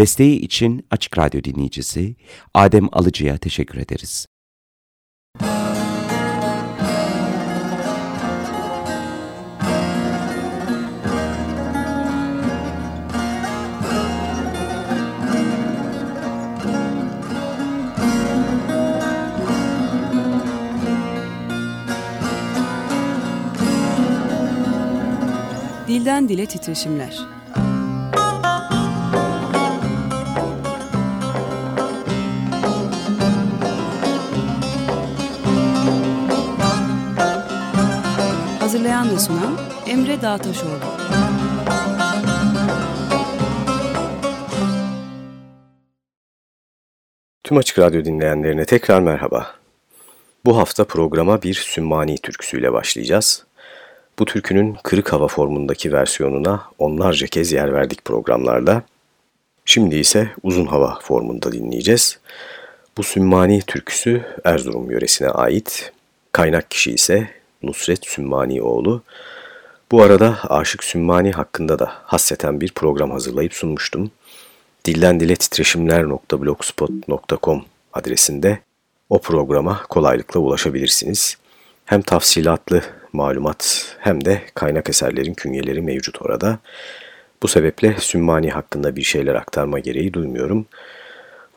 Desteği için Açık Radyo dinleyicisi Adem Alıcı'ya teşekkür ederiz. Dilden Dile Titreşimler Hazırlayan ve sunan Emre Dağtaşoğlu. Tüm Açık Radyo dinleyenlerine tekrar merhaba. Bu hafta programa bir Sümmani türküsüyle başlayacağız. Bu türkünün kırık hava formundaki versiyonuna onlarca kez yer verdik programlarda. Şimdi ise uzun hava formunda dinleyeceğiz. Bu Sümmani türküsü Erzurum yöresine ait. Kaynak kişi ise Nusret Sümmanioğlu. Bu arada Aşık Sümmani hakkında da hasseten bir program hazırlayıp sunmuştum. Dilden dile titreşimler.blogspot.com adresinde o programa kolaylıkla ulaşabilirsiniz. Hem tafsilatlı malumat hem de kaynak eserlerin künyeleri mevcut orada. Bu sebeple Sümmani hakkında bir şeyler aktarma gereği duymuyorum.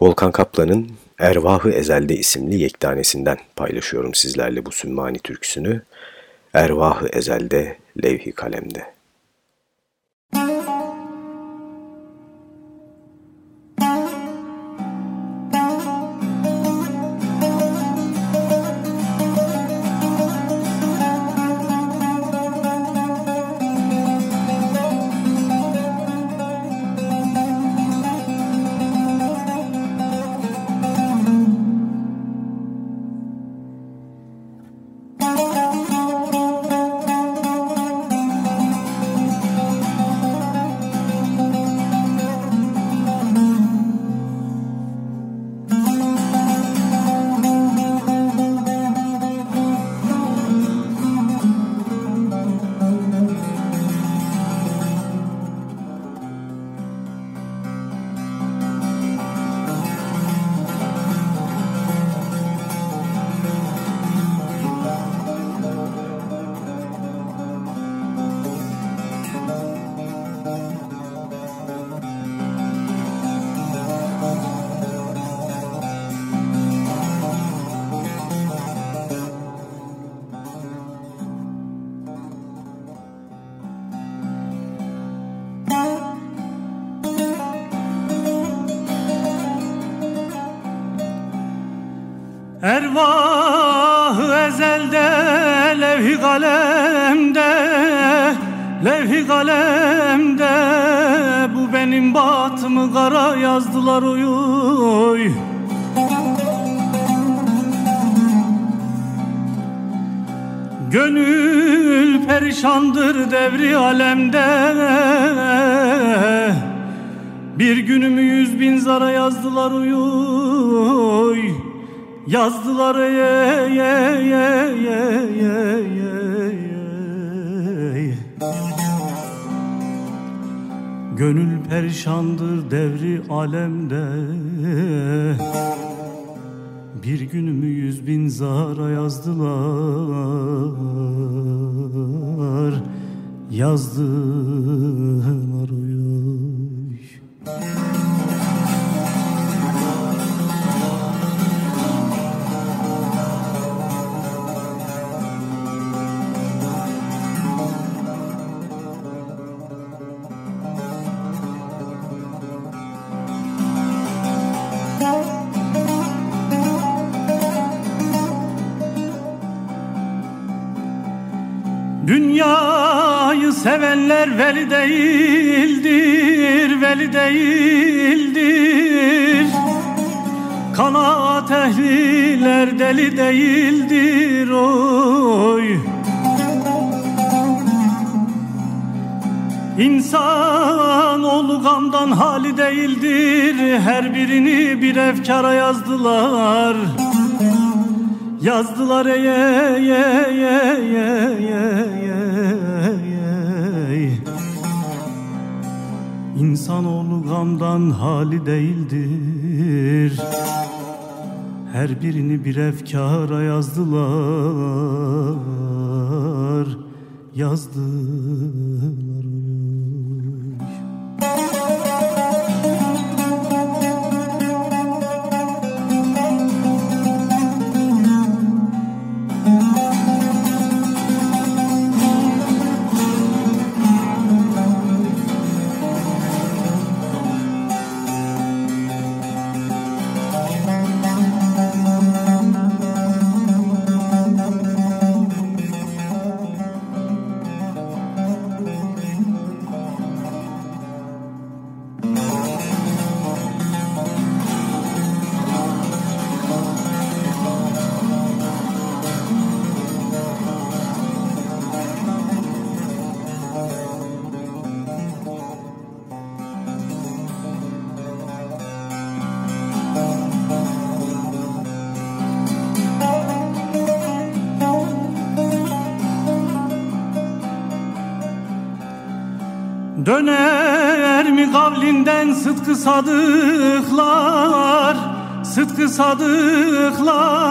Volkan Kaplan'ın Ervahı Ezel'de isimli yektanesinden paylaşıyorum sizlerle bu Sümmani türküsünü. Ervahı Ezel'de, Levhi Kalem'de. Perişandır devri alemde. Bir günümü yüz bin zara yazdılar uyuy. Yazdılar ye ye ye ye ye ye ye. Gönül perişandır devri alemde Bir günümü yüz bin zara yazdılar. Yazdılar Dünyayı sevenler veli değildir, veli değildir. Kanaat ehliler deli değildir oy. İnsan oğlu gamdan hali değildir Her birini bir efkara yazdılar Yazdılar ye ye ye ye ye İnsanoğlu gamdan hali değildir. Her birini bir efkara yazdılar Yazdılar sadıklar Sıdkı sadıklar.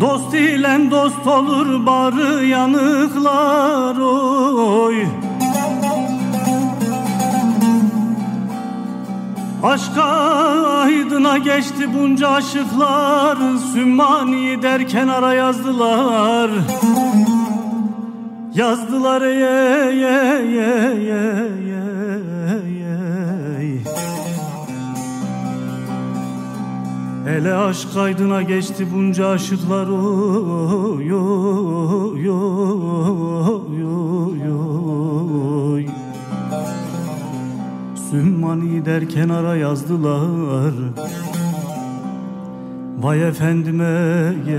Dost ile dost olur barı yanıklar oy. Aşka aydına geçti bunca aşıklar Sümmani derken ara yazdılar. Yazdılar ye ye ye ye Ele aşk aydına geçti bunca aşıklar oy oy oy oy Sümmani derken ara yazdılar Vay efendime yey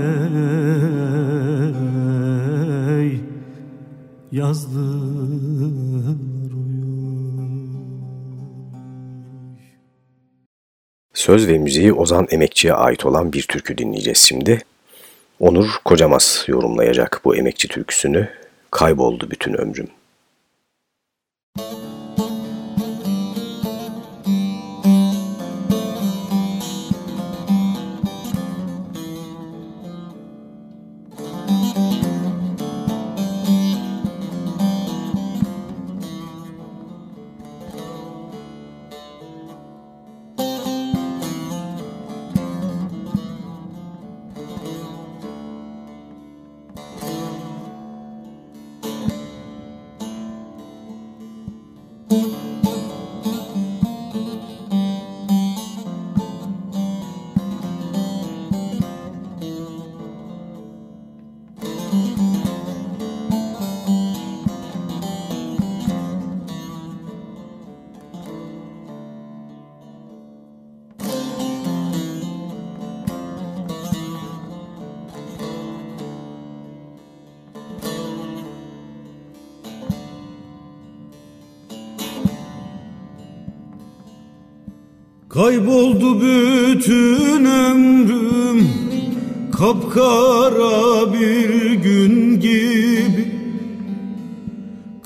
yazdılar Söz ve müziği Ozan Emekçi'ye ait olan bir türkü dinleyeceğiz şimdi. Onur Kocamaz yorumlayacak bu emekçi türküsünü. Kayboldu bütün ömrüm. Kayboldu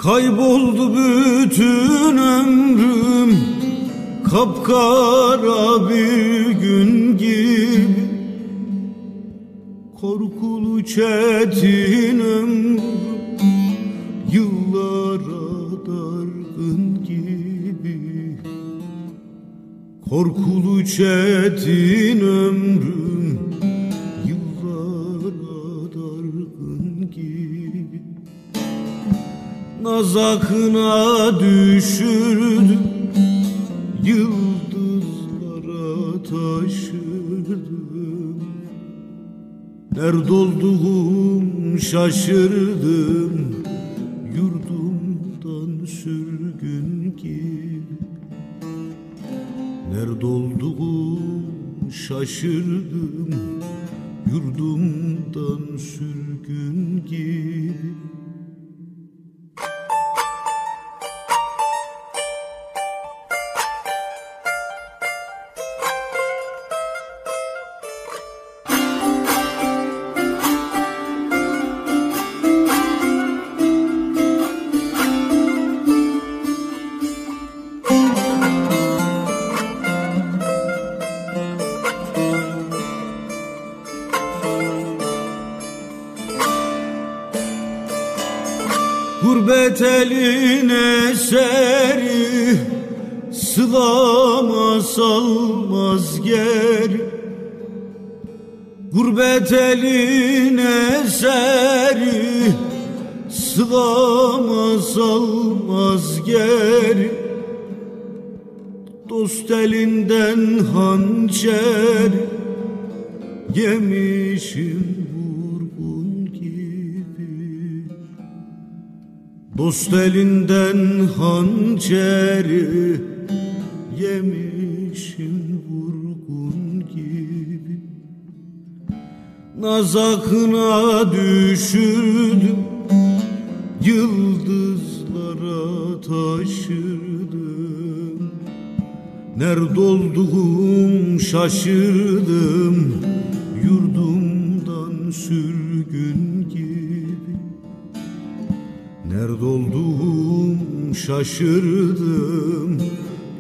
Kayboldu bütün ömrüm. Kapkara bir gün gibi. Korkulu çetin ömrüm. Yıllara dargın gibi. Korkulu çetin ömrüm Nazakına düşürdüm Yıldızlara taşırdım Nerede olduğum şaşırdım Yurdumdan sürgün gibi Nerede olduğum şaşırdım Yurdumdan sürgün gibi Gurbet eline seri Sılama salmaz geri. Dost elinden hançer Yemişim Dost elinden hançeri yemişim Nazakına düşürdüm Yıldızlara taşırdım. Nerede olduğum şaşırdım Yurdumdan sürgün Nerede olduğum şaşırdım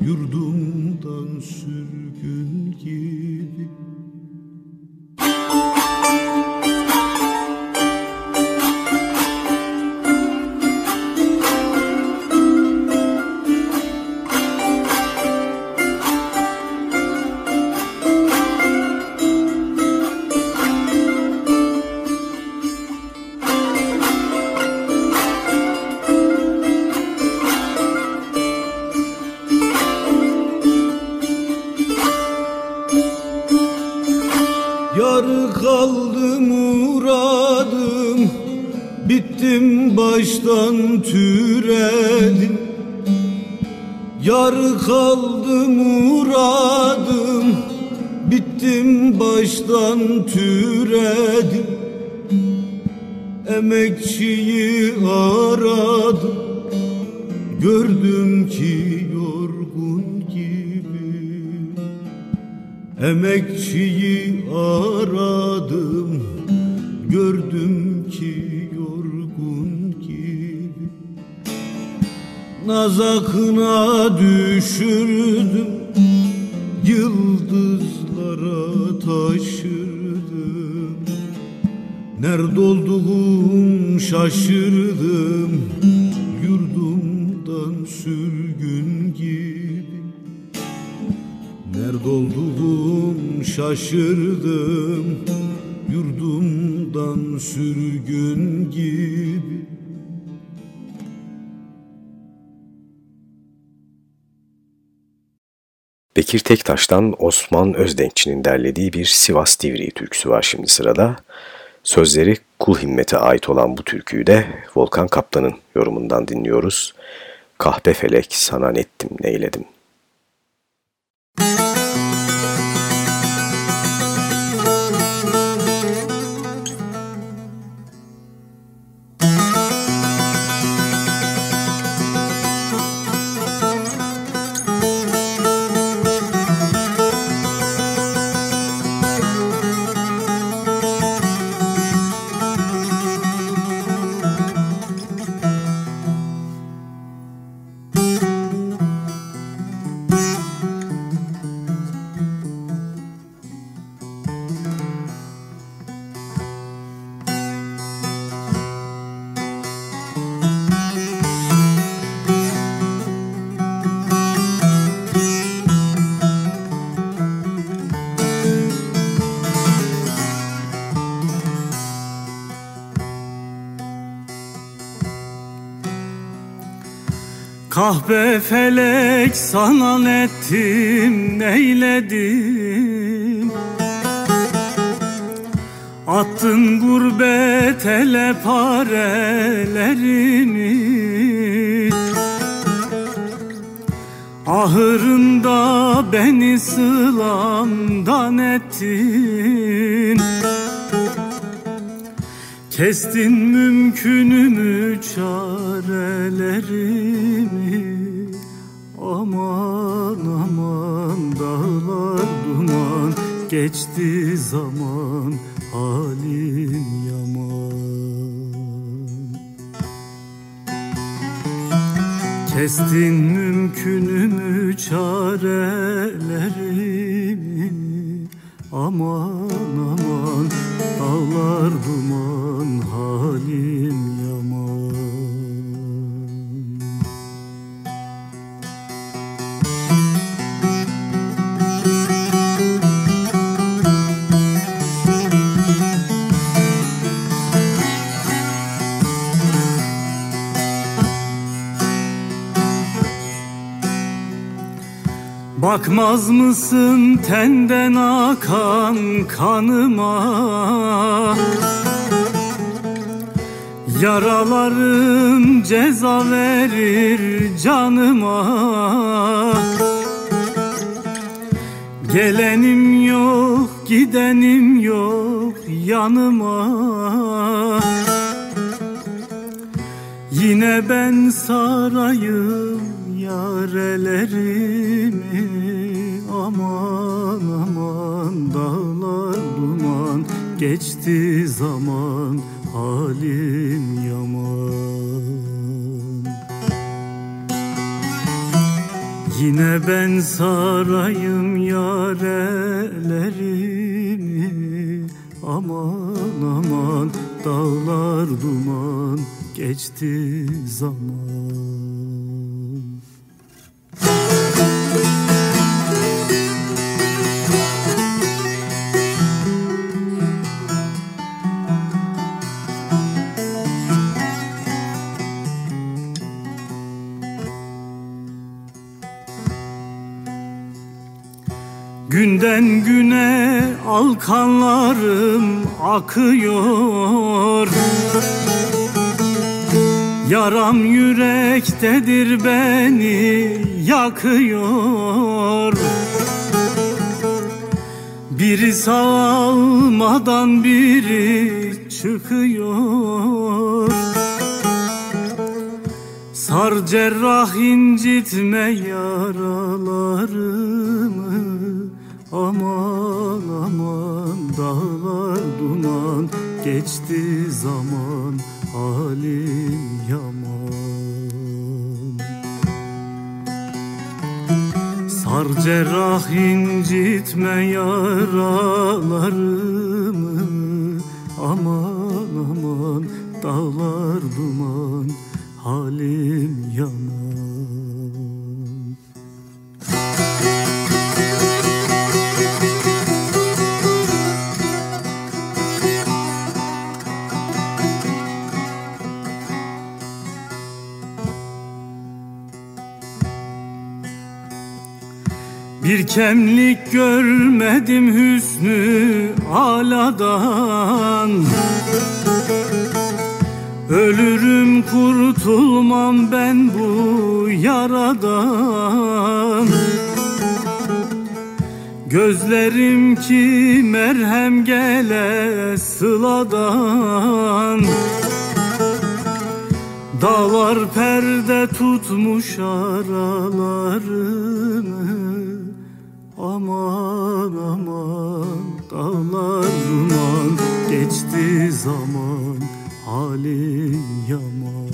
Yurdumdan sürgün gibi baştan türedim. Yar kaldı muradım Bittim baştan türedim. Emekçiyi aradım. Gördüm ki yorgun gibi. Emekçiyi aradım. Gördüm ki nazakına düşürdüm Yıldızlara taşırdım. Nerede olduğum şaşırdım Yurdumdan sürgün gibi. Nerede olduğum şaşırdım Yurdumdan sürgün gibi Bekir Tektaş'tan Osman Özdenkçi'nin derlediği bir Sivas Divriği türküsü var şimdi sırada. Sözleri Kul Himmet'e ait olan bu türküyü de Volkan Kaplan'ın yorumundan dinliyoruz. Kahpe felek sana nettim neyledim. Kahpe felek sana ettim neyledim? Attın gurbet ele parelerimi. Ahırında beni sılamdan ettin Kestin mümkünümü çarelerimi? Aman aman dağlar duman. Geçti zaman halim yaman. Kestin mümkünümü çarelerimi? Aman aman dağlar duman Bakmaz mısın tenden akan kanıma? Yaralarım ceza verir canıma. Gelenim yok gidenim yok yanıma. Yine ben sarayım yarelerimi Aman aman dağlar duman. Geçti zaman halim yaman. Yine ben sarayım yarelerimi Aman aman dağlar duman. Geçti zaman Günden güne alkanlarım akıyor. Yaram yürektedir beni yakıyor. Biri sağalmadan biri çıkıyor. Sar cerrah incitme yaralarımı Aman aman dağlar duman geçti zaman halim yaman. Sar cerrah incitme yaralarımı Aman aman dağlar duman kemlik görmedim hüsnü aladan. Ölürüm kurtulmam ben bu yaradan. Gözlerim ki merhem gele sıladan. Dağlar perde tutmuş aralarını Aman aman dağlar duman geçti zaman halim yaman.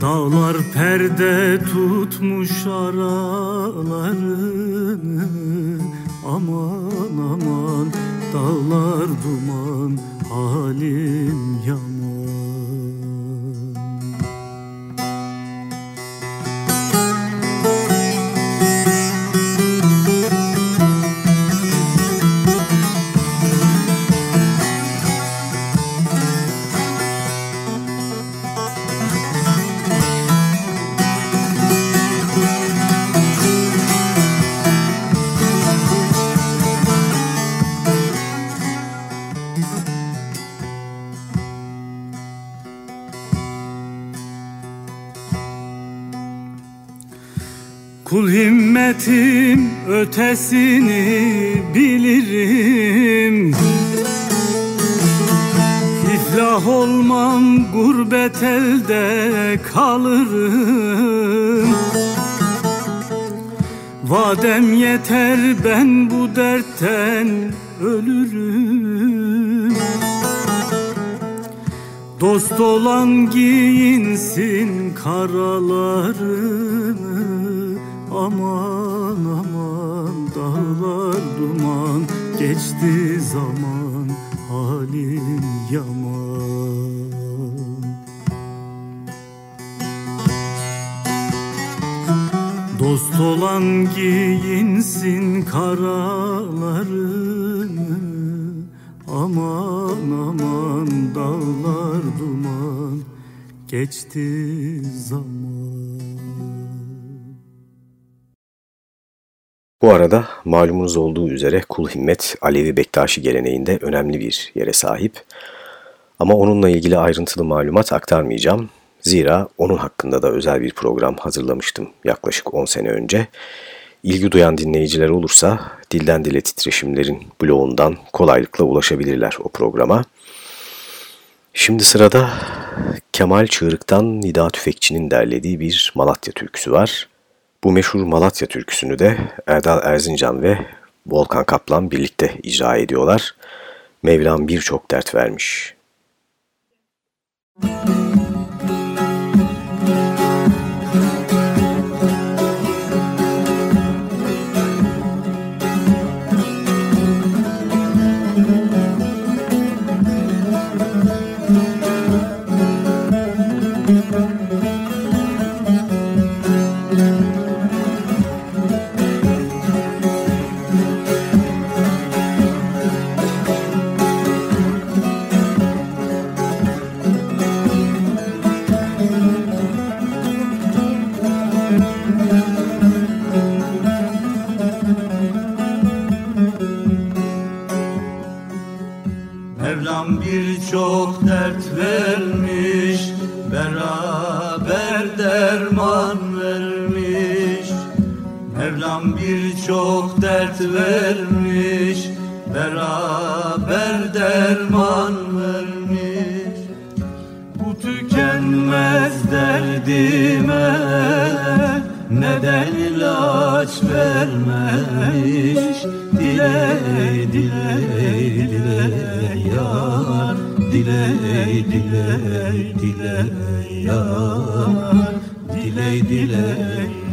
Dağlar perde tutmuş aralarını Aman aman dağlar duman halim yaman ötesini bilirim. İflah olmam gurbet elde kalırım. Vadem yeter ben bu dertten ölürüm. Dost olan giyinsin karalarını Aman aman Geçti zaman halim yaman. Dost olan giyinsin karalarını Aman aman dağlar duman. Geçti zaman Bu arada malumunuz olduğu üzere Kul Himmet Alevi Bektaşi geleneğinde önemli bir yere sahip. Ama onunla ilgili ayrıntılı malumat aktarmayacağım. Zira onun hakkında da özel bir program hazırlamıştım yaklaşık 10 sene önce. İlgi duyan dinleyiciler olursa Dilden Dile Titreşimlerin bloğundan kolaylıkla ulaşabilirler o programa. Şimdi sırada Kemal Çığırık'tan Nida Tüfekçi'nin derlediği bir Malatya türküsü var. Bu meşhur Malatya türküsünü de Erdal Erzincan ve Volkan Kaplan birlikte icra ediyorlar. Mevlam birçok dert vermiş. Müzik vermiş Beraber derman vermiş. Bu tükenmez derdime Neden ilaç vermemiş. Diley, diley, diley yar Diley, diley, diley yar. Diley, diley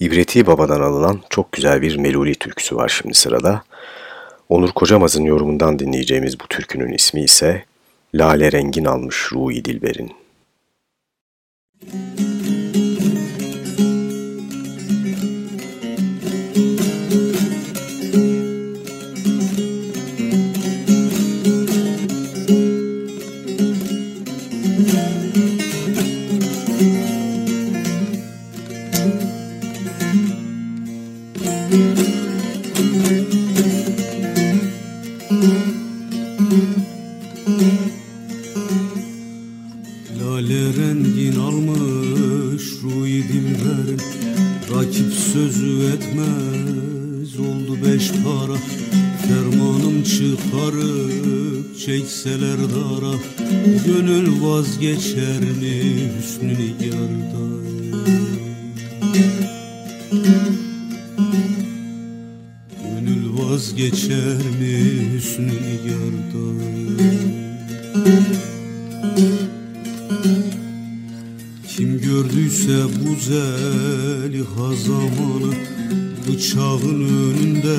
İbreti Baba'dan alınan çok güzel bir Meluli türküsü var şimdi sırada. Onur Kocamaz'ın yorumundan dinleyeceğimiz bu türkünün ismi ise Lale Rengin Almış Ruhi Dilber'in. Çekseler dara Gönül vazgeçer mi hüsnü nigarda Gönül vazgeçer mi hüsnü nigarda Kim gördüyse bu zeliha zamanı Bıçağın önünde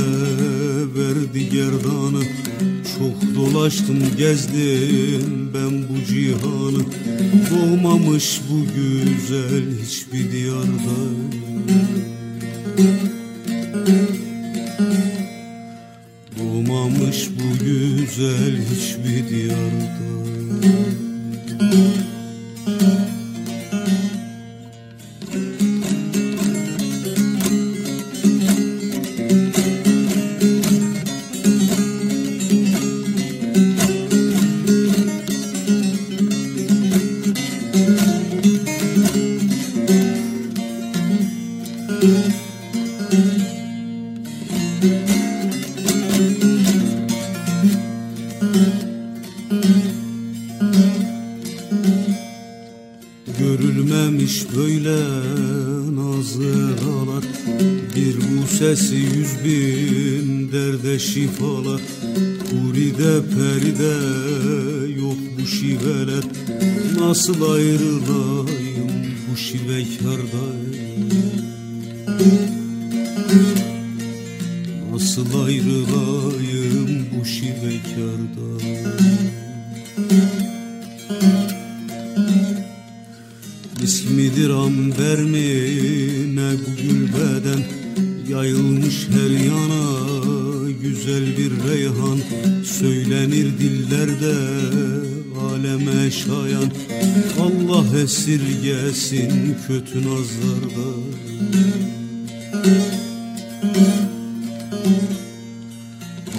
verdi gerdanı Çok dolaştım gezdim ben bu cihanı. Doğmamış bu güzel hiçbir diyarda. Doğmamış bu güzel hiçbir diyarda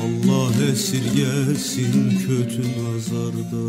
Allah esirgesin kötü nazarda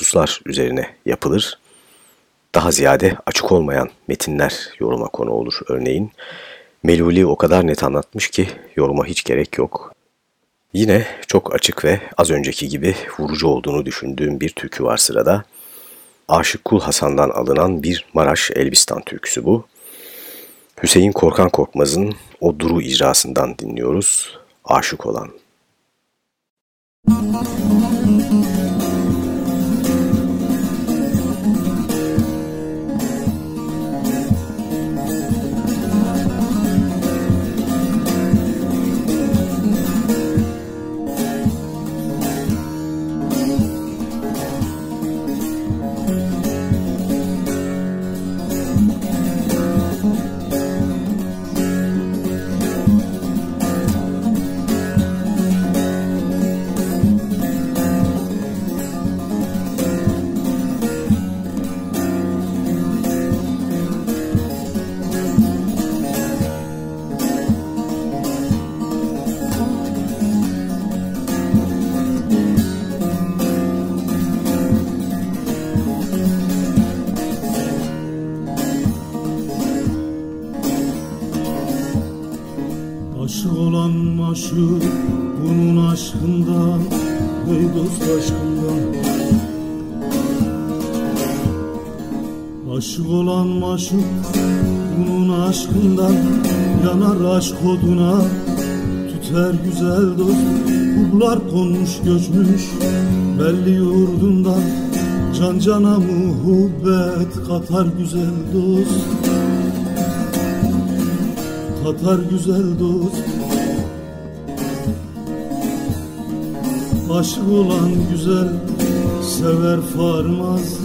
hususlar üzerine yapılır. Daha ziyade açık olmayan metinler yoruma konu olur örneğin. Meluli o kadar net anlatmış ki yoruma hiç gerek yok. Yine çok açık ve az önceki gibi vurucu olduğunu düşündüğüm bir türkü var sırada. Aşık Kul Hasan'dan alınan bir Maraş Elbistan türküsü bu. Hüseyin Korkan Korkmaz'ın o duru icrasından dinliyoruz. Aşık olan. Aşık olan maşuk bunun aşkından Yanar aşk oduna tüter güzel dost Kublar konmuş göçmüş. Belli yurdundan Can cana muhabbet katar güzel dost. Katar güzel dost. Aşık olan güzel sever farmaz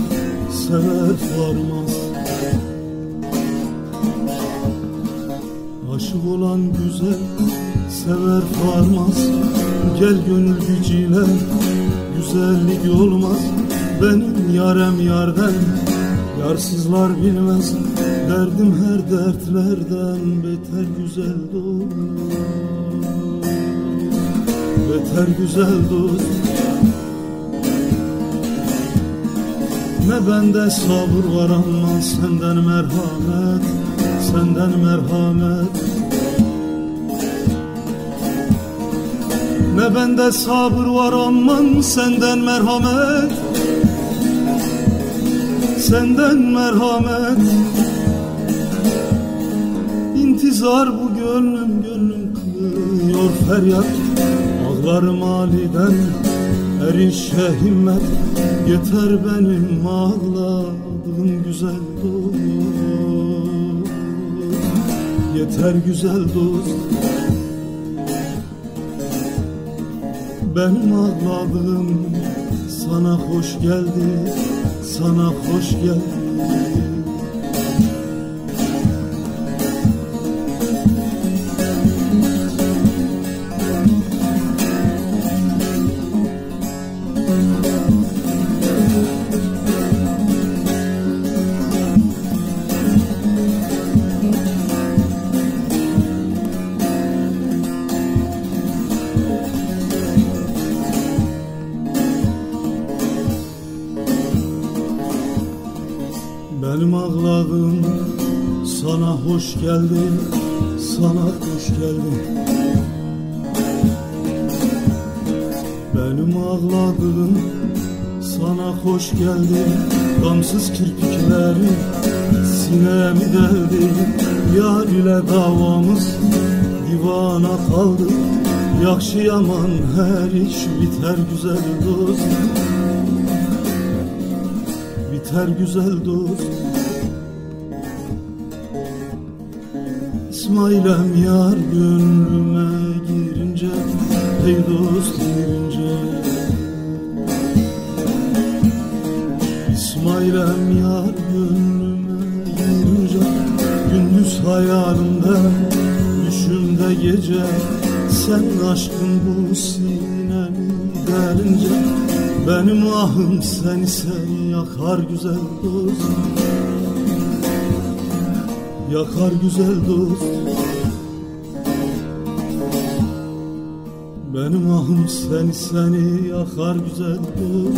Sever farmaz Aşık olan güzel sever farmaz Gel gönül gücüyle güzellik olmaz. Benim yarem yarden Yarsızlar bilmez. Derdim her dertlerden Beter güzel dost. Beter güzel dost. Ne bende sabır var ama senden merhamet Senden merhamet Ne bende sabır var aman senden merhamet. Senden merhamet. İntizar bu gönlüm gönlüm kılıyor feryat. Ağlarım haliden erişe himmet. Yeter benim ağladığım güzel dost Yeter güzel dost Benim ağladığım sana hoş geldi Sana hoş geldi Sana hoş geldi. Benim ağladığım sana hoş geldi. Gamsız kirpikleri sinemi deldi. Yar ile davamız divana kaldı. Yakşı yaman her iş biter güzel dost. Biter güzel dost İsmail'em yar gönlüme girince Ey dost girince. İsmail'em yar gönlüme girince Gündüz hayalimde düşümde gece. Sen aşkın bu sinemi derince Benim ahım seni seni yakar güzel dost Yakar güzel dost Benim ahım seni seni yakar güzel dost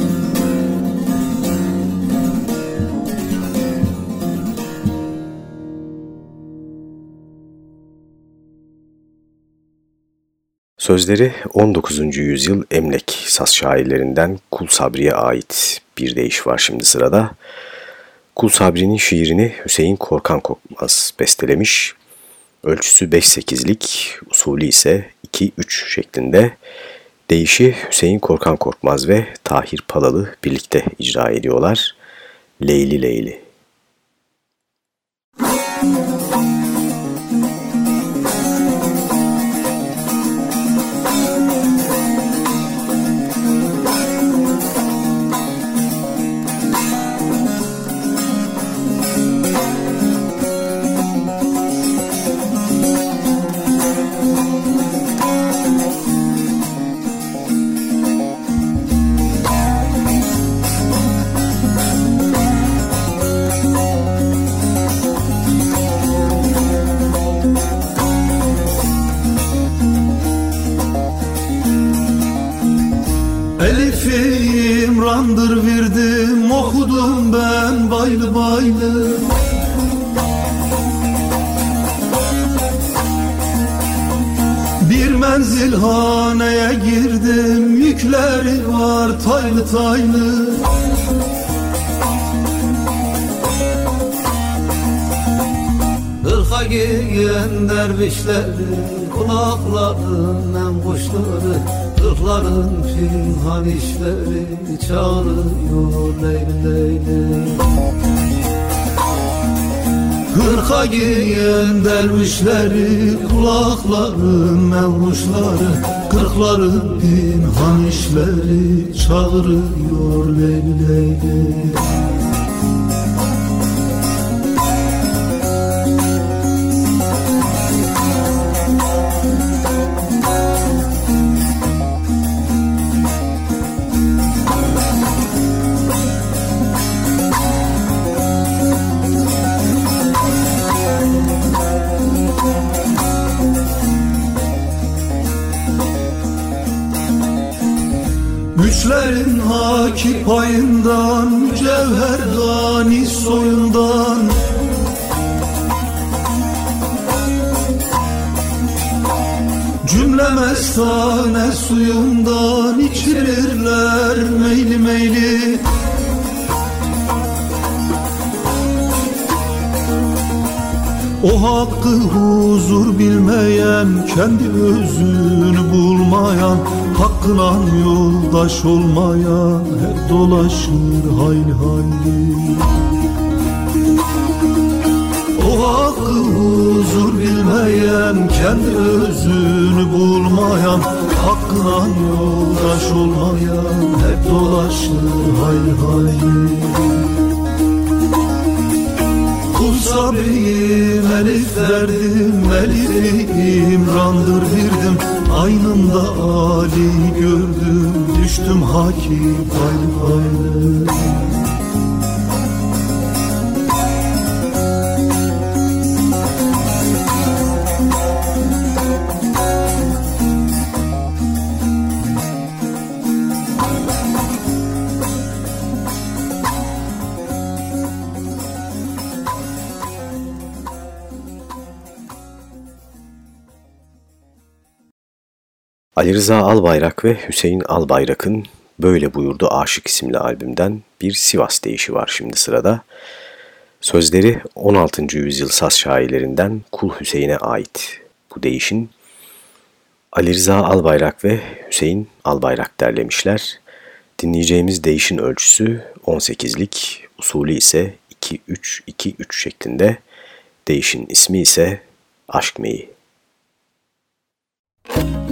Sözleri 19. yüzyıl Emlek saz şairlerinden Kul Sabri'ye ait bir deyiş var şimdi sırada. Kul Sabri'nin şiirini Hüseyin Korkan Korkmaz bestelemiş. Ölçüsü 5-8'lik, usulü ise 2-3 şeklinde. Deyişi Hüseyin Korkan Korkmaz ve Tahir Palalı birlikte icra ediyorlar. Leyli Leyli. Pinhan işleri Çağırıyor leyli leyli Hırka giyen dervişleri Kulakların mevruşları Kırkların pinhan işleri Çağırıyor leyli leyli Güçlerin haki payından Cevher gani soyundan. Cümle mestane suyundan içirirler meyli meyli. O hakkı huzur bilmeyen, kendi özünü bulmayan, hakkına yoldaş olmayan hep dolaşır hayli hayli. O hakkı huzur bilmeyen, kendi özünü bulmayan, hakkına yoldaş olmayan hep dolaşır hayli hayli. Sabriyim elif verdim Elif imrandır birdim Aynında Ali gördüm Düştüm haki hayli hayli Ali Rıza Albayrak ve Hüseyin Albayrak'ın Böyle Buyurdu Aşık isimli albümden bir Sivas deyişi var şimdi sırada. Sözleri 16. yüzyıl saz şairlerinden Kul Hüseyin'e ait. Bu deyişin Ali Rıza Albayrak ve Hüseyin Albayrak derlemişler. Dinleyeceğimiz deyişin ölçüsü 18'lik, usulü ise 2-3-2-3 şeklinde. Deyişin ismi ise Aşk Meyi. sen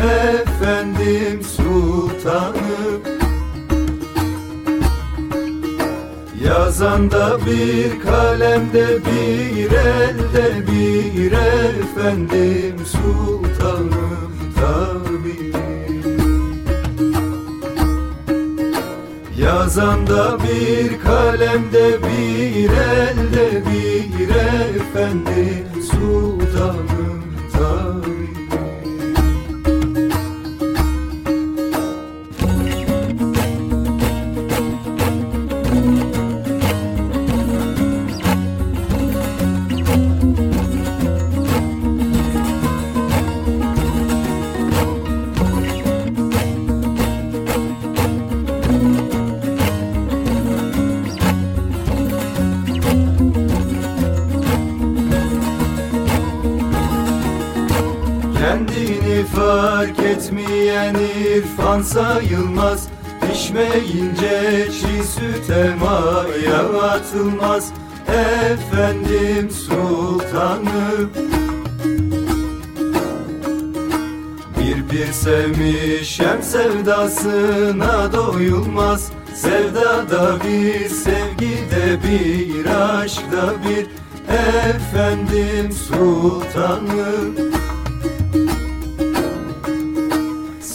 Efendim sultanım. Yazanda bir kalemde bir elde bir. Efendim sultanım tabi Yazanda bir kalemde bir elde bir. Efendim sultanım irfan sayılmaz Pişmeyince çiğ süte maya atılmaz. Efendim sultanım Bir bir sevmişem sevdasına doyulmaz. Sevdada bir, sevgide bir, aşkta bir. Efendim sultanım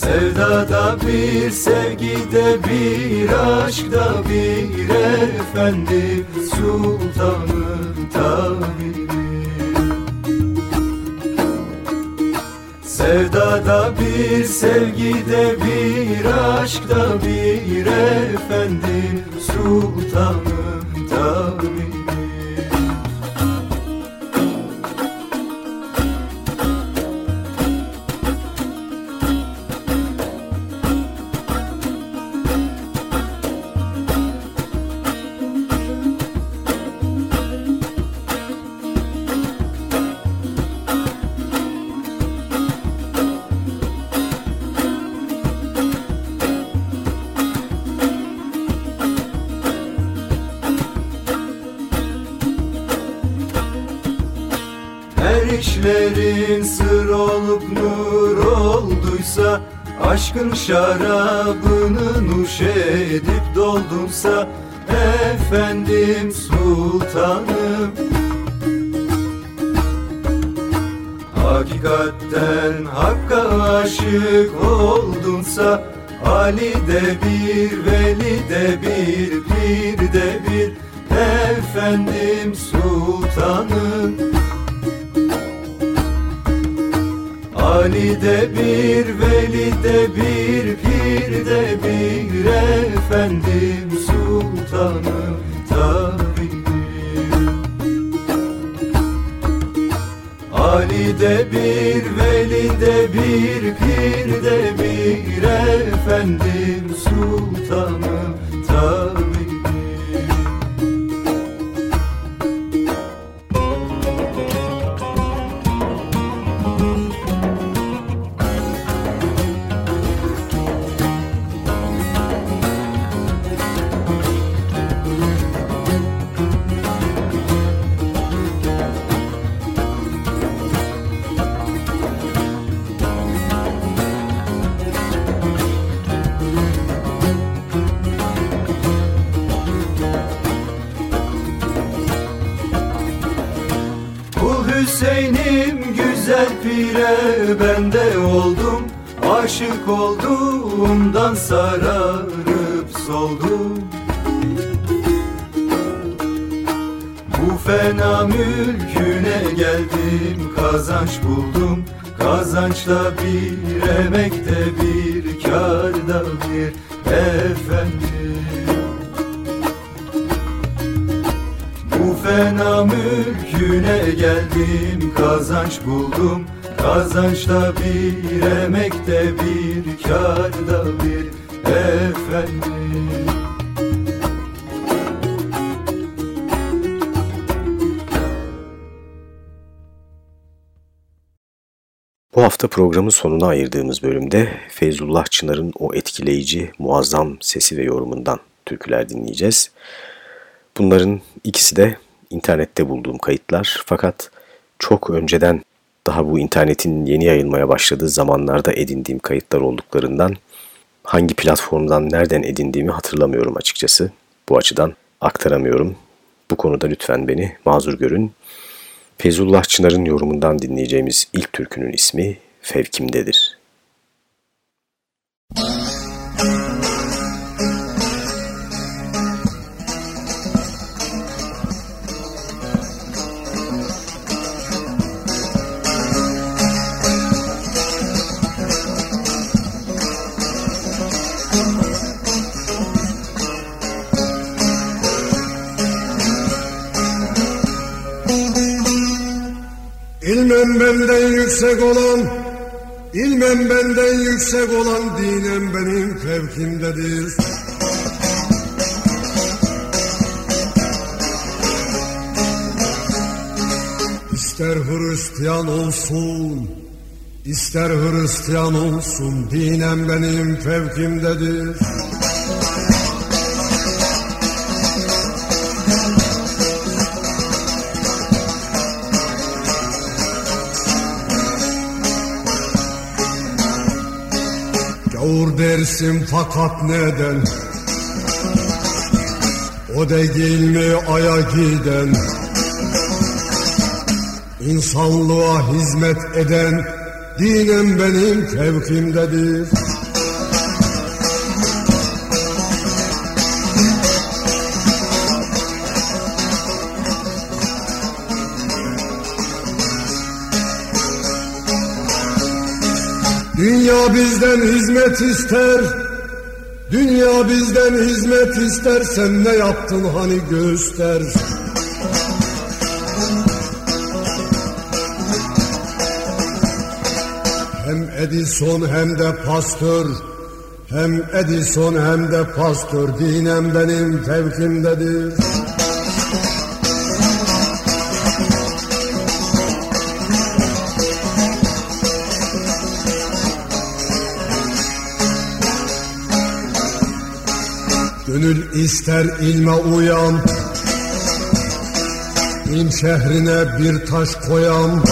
Sevdada bir, sevgide bir, aşkta bir Efendim sultanım tabiri. Sevdada bir, sevgide bir, aşkta bir Efendim sultanım tabiri Aşkın hafta programın sonuna ayırdığımız bölümde Feyzullah Çınar'ın o etkileyici, muazzam sesi ve yorumundan türküler dinleyeceğiz. Bunların ikisi de internette bulduğum kayıtlar fakat çok önceden daha bu internetin yeni yayılmaya başladığı zamanlarda edindiğim kayıtlar olduklarından hangi platformdan nereden edindiğimi hatırlamıyorum açıkçası. Bu açıdan aktaramıyorum. Bu konuda lütfen beni mazur görün. Feyzullah Çınar'ın yorumundan dinleyeceğimiz ilk türkünün ismi Fevkimdedir. İlmem benden yüksek olan, ilmem benden yüksek olan dinem benim fevkimdedir. İster Hristiyan olsun, İster Hristiyan olsun dinem benim fevkimdedir Gavur dersin fakat neden? O değil mi aya giden. İnsanlığa hizmet eden Dinem benim fevkimdedir Dünya bizden hizmet ister. Dünya bizden hizmet ister. Sen ne yaptın hani göster. Hem Edison hem de pastör. Hem Edison hem de pastör. Dinem benim fevkimdedir Gönül ister ilme uyan İlm şehrine bir taş koyam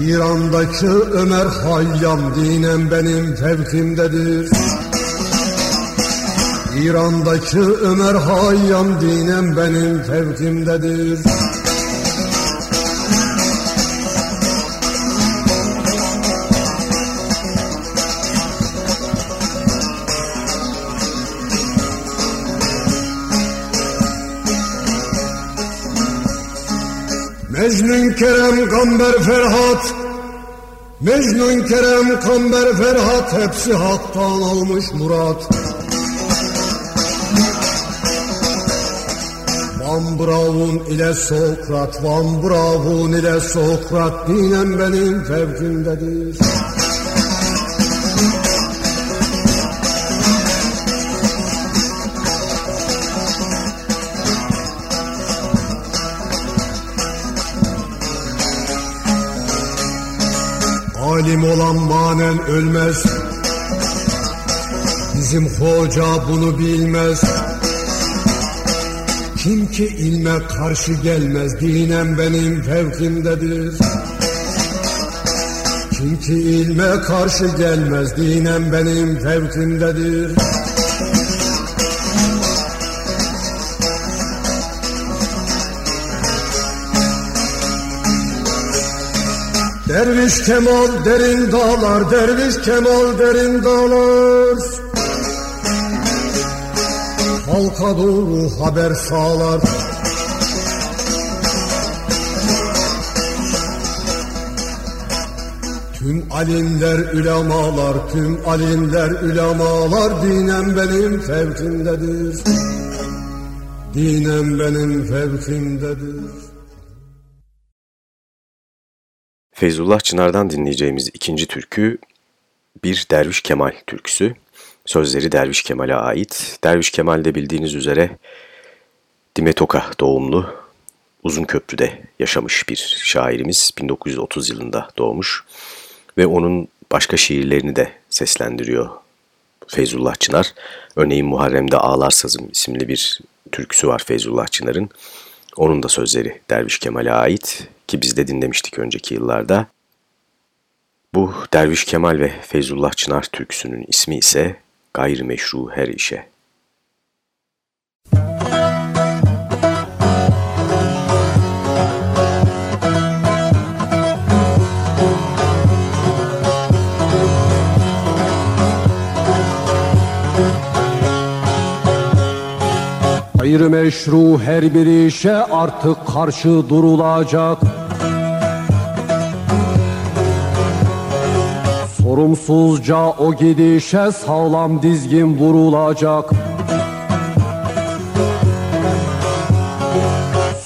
İran'daki Ömer Hayyam dinem benim fevkimdedir İran'daki Ömer Hayyam dinem benim fevkimdedir Mecnun Kerem Kamber Ferhat Mecnun Kerem Kamber Ferhat Hepsi haktan almış murat. Van Braun ile Sokrat Van Braun ile Sokrat Dinem benim fevkimdedir Alim olan manen ölmez. Bizim hoca bunu bilmez. Kim ki ilme karşı gelmez Dinem benim fevkimdedir. Kim ki ilme karşı gelmez Dinem benim fevkimdedir Derviş Kemal derin dağlar, derviş Kemal derin dağlar. Halka doğru haber sağlar. Tüm alimler ulemalar, tüm alimler ulemalar dinem benim fevkimdedir. Dinem benim fevkimdedir. Feyzullah Çınar'dan dinleyeceğimiz ikinci türkü bir Derviş Kemal türküsü. Sözleri Derviş Kemal'e ait. Derviş Kemal de bildiğiniz üzere Dimetoka doğumlu Uzunköprü'de yaşamış bir şairimiz. 1930 yılında doğmuş ve onun başka şiirlerini de seslendiriyor Feyzullah Çınar. Örneğin Muharrem'de Ağlar Sazım isimli bir türküsü var Feyzullah Çınar'ın. Onun da sözleri Derviş Kemal'e ait ki biz de dinlemiştik önceki yıllarda. Bu Derviş Kemal ve Feyzullah Çınar türküsünün ismi ise Gayrimeşru Her İşe. Gayrimeşru her bir işe artık karşı durulacak Sorumsuzca o gidişe sağlam dizgin vurulacak.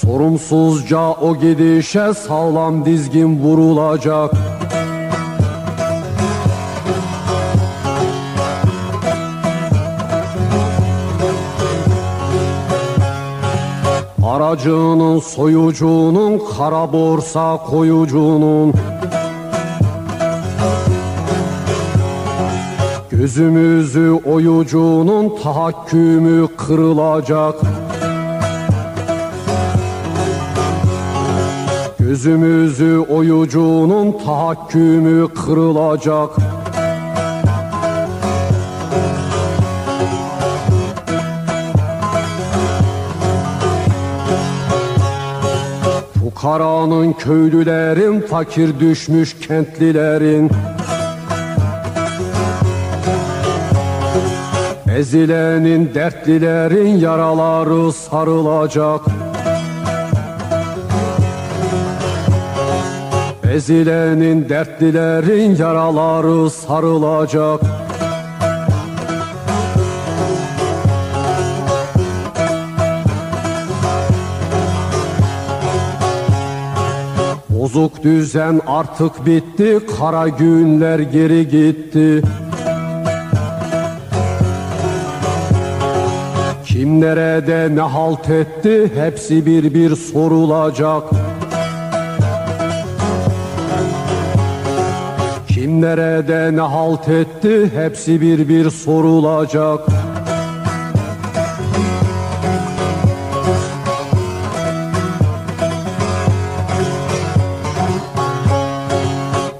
Sorumsuzca o gidişe sağlam dizgin vurulacak. Aracının soyucunun kara borsa koyucunun Gözümüzü oyucunun tahakkümü kırılacak. Gözümüzü oyucunun tahakkümü kırılacak. Fukaranın, köylülerin, fakir düşmüş kentlilerin Ezilenin, dertlilerin yaraları sarılacak Ezilenin, dertlilerin yaraları sarılacak Bozuk düzen artık bitti, kara günler geri gitti. Kim nerede ne halt etti, hepsi bir bir sorulacak. Kim nerede ne halt etti, hepsi bir bir sorulacak.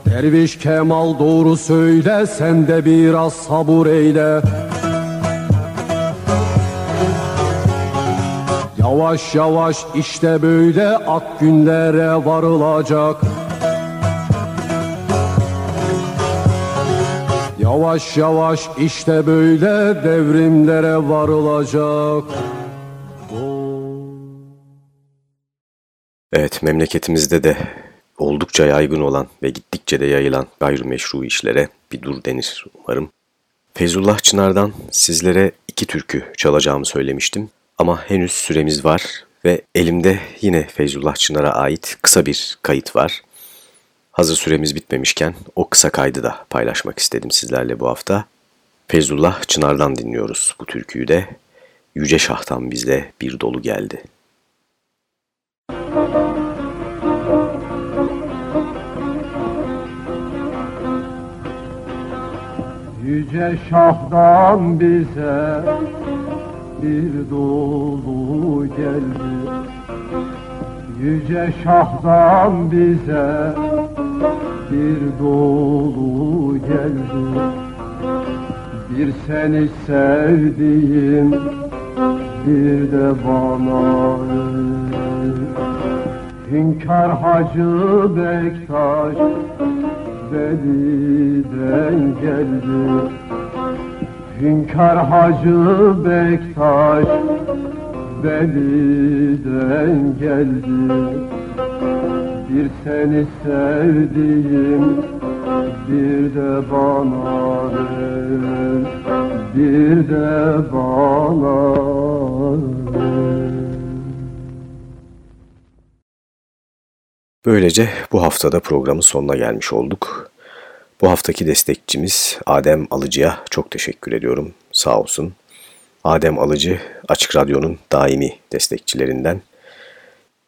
Derviş Kemal doğru söyle sen de biraz sabır eyle Yavaş yavaş işte böyle ak günlere varılacak. Yavaş yavaş işte böyle devrimlere varılacak. Evet memleketimizde de oldukça yaygın olan ve gittikçe de yayılan gayrimeşru işlere bir dur denir umarım. Feyzullah Çınar'dan sizlere iki türkü çalacağımı söylemiştim ama henüz süremiz var ve elimde yine Feyzullah Çınar'a ait kısa bir kayıt var. Hazır süremiz bitmemişken o kısa kaydı da paylaşmak istedim sizlerle bu hafta. Feyzullah Çınar'dan dinliyoruz bu türküyü de. Yüce Şah'tan bizde bir dolu geldi. Yüce Şah'dan bize bir dolu geldi. Yüce Şah'dan bize bir dolu geldi. Bir seni sevdiğim bir de bana Hünkar Hacı Bektaş Veli'den geldi Hünkar Hacı Bektaş Veli'den geldi Bir seni sevdiğim bir de bana ver Bir de bana Böylece bu haftada programın sonuna gelmiş olduk. Bu haftaki destekçimiz Adem Alıcı'ya çok teşekkür ediyorum. Sağ olsun. Adem Alıcı Açık Radyo'nun daimi destekçilerinden.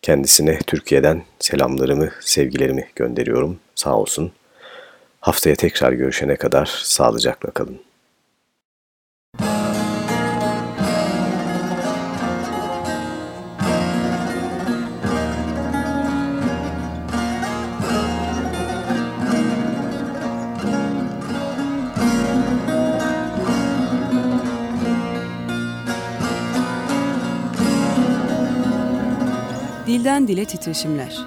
Kendisine Türkiye'den selamlarımı, sevgilerimi gönderiyorum. Sağ olsun. Haftaya tekrar görüşene kadar sağlıcakla kalın. Dilden dile titreşimler.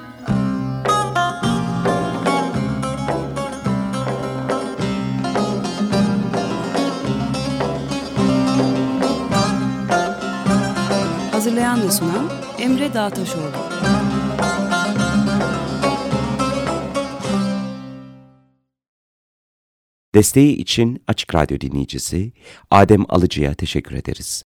Hazırlayan ve sunan Emre Dağtaşoğlu. Desteği için Açık Radyo dinleyicisi Adem Alıcı'ya teşekkür ederiz.